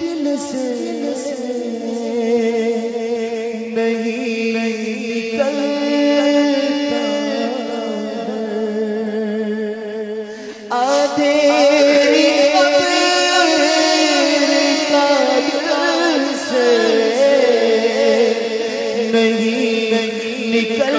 دل سے نہیں نہیں آدھیری سے نہیں نکل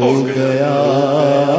ہو گیا۔